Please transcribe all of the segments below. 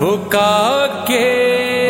بکا کے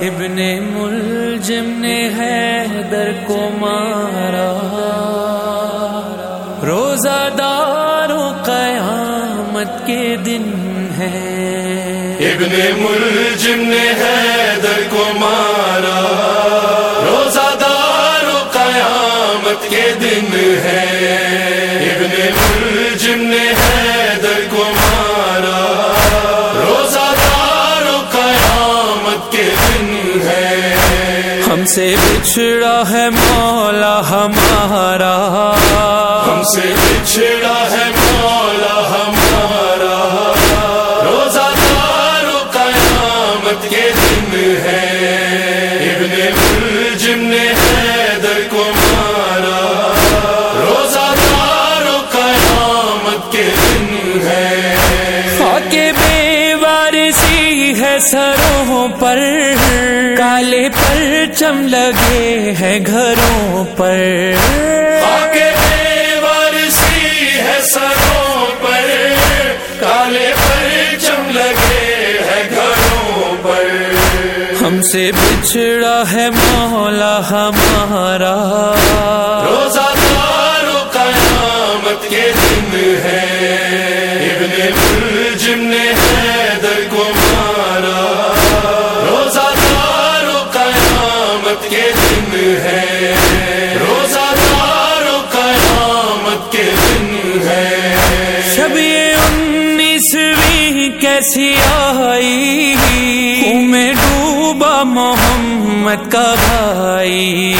ابن ملجم نے ہے در کو مارا۔ روزہ دار قیامت کے دن ہے۔ ابن ملجم نے ہے ہم سے بچھڑا ہے مولا ہمارا۔ ہم سے بچھڑا ہے مولا ہمارا۔ پر چم لگے ہیں گھروں پر۔ ہے سروں پر۔ کالے لگے ہیں گھروں پر۔ ہم سے بچھڑا ہے مولا ہمارا۔ شب انیسویں کیسی آئی؟ میں ڈوبا محمد کا بھائی۔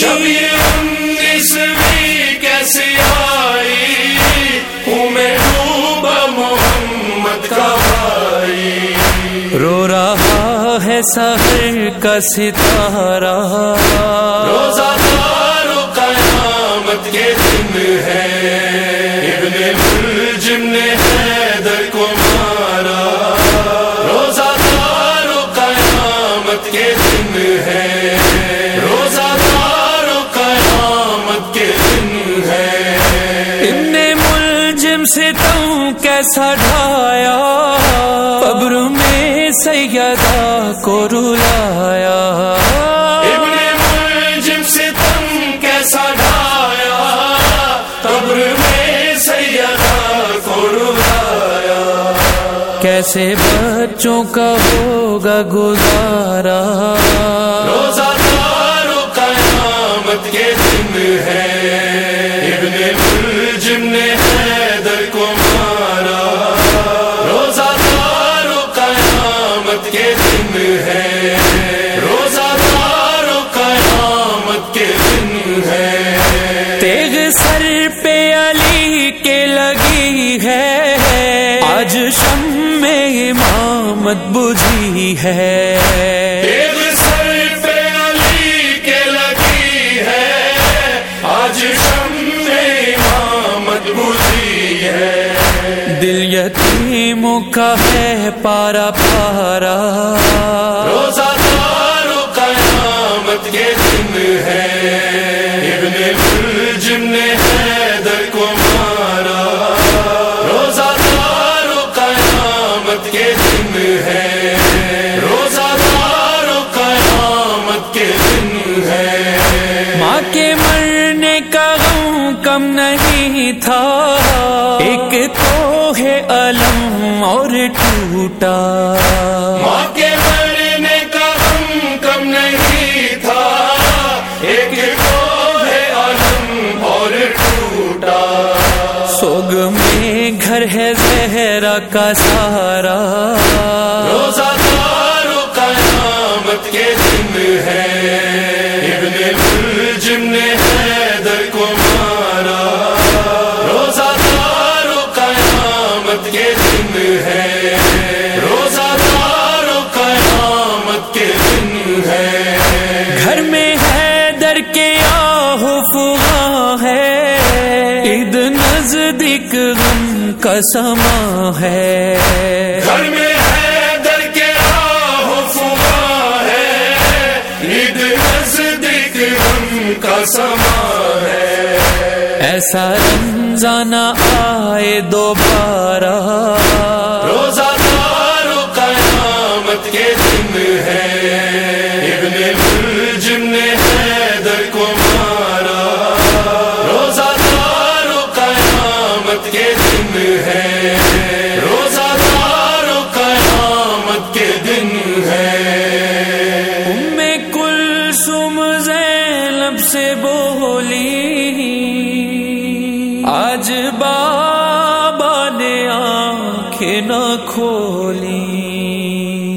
شب انیسویں کیسی آئی؟ میں ڈوبا محمد کا بھائی۔ رو رہا ہے سہر کا ستارہ۔ روزہ کیسا ڈھایا قبر میں سیدہ کو رلایا۔ ابن سے تم کیسا ڈھایا قبر میں سیدہ کو رلایا۔ کیسے بچوں کا ہوگا گزارا؟ قیامت بجھی ہے۔ لگی ہے۔ آج ہے۔ دل یتیم کا ہے پارا پارا۔ روزہ دار قیامت کے دن ہے۔ ابن نے تھا۔ ایک تو ہے علم اور ٹوٹا۔ ماں کے مرنے کا غم کم نہیں تھا۔ ایک تو ہے علم اور ٹوٹا۔ سوگ میں گھر ہے زہرا کا سارا روزہ قیامت کے دن ہے۔ ابن ملجم نے دن ہے روزہ دارو قیامت کے دن ہے۔ گھر میں ہے در کے آہو ہے۔ عید نزدیک غم کا سما ہے۔ گھر میں ایسا رمضان آئے دوبارہ؟ روزہ قیامت کے دن ہے۔ ابن ملجم نے حیدر کو مارا۔ روزہ دارو قیامت کے دن ہے۔ روزہ قیامت کے دن ہے۔ ام زینب سے بولی نہ کھولی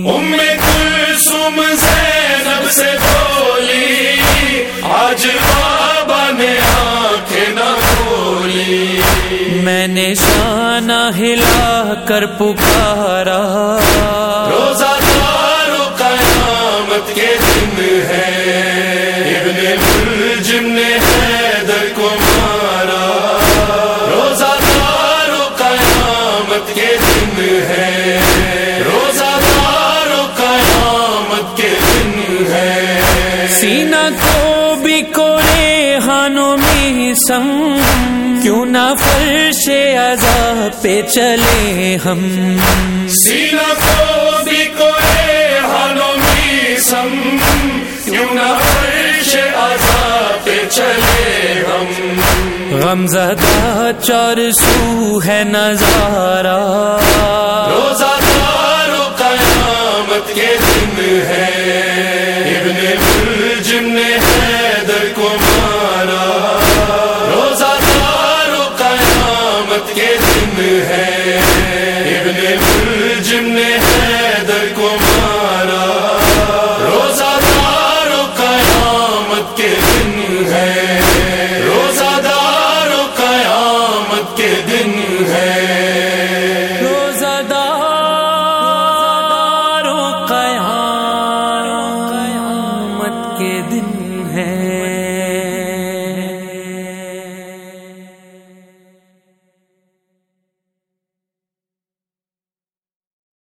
ام کلثوم زینب سے بولی آج بابا نے آنکھیں نہ کھولی۔ میں نے شانہ ہلا کر پکارا۔ روزہ سم۔ کیوں نہ فرش عذاب پہ چلے ہم۔ سینہ کو بھی کوئے ہانوں میں سم۔ کیوں نہ فرش عذاب پہ چلے ہم۔ غم زدہ چار سو ہے نظارہ۔ روزہ جن ہے ابن ملجم نے حیدر کو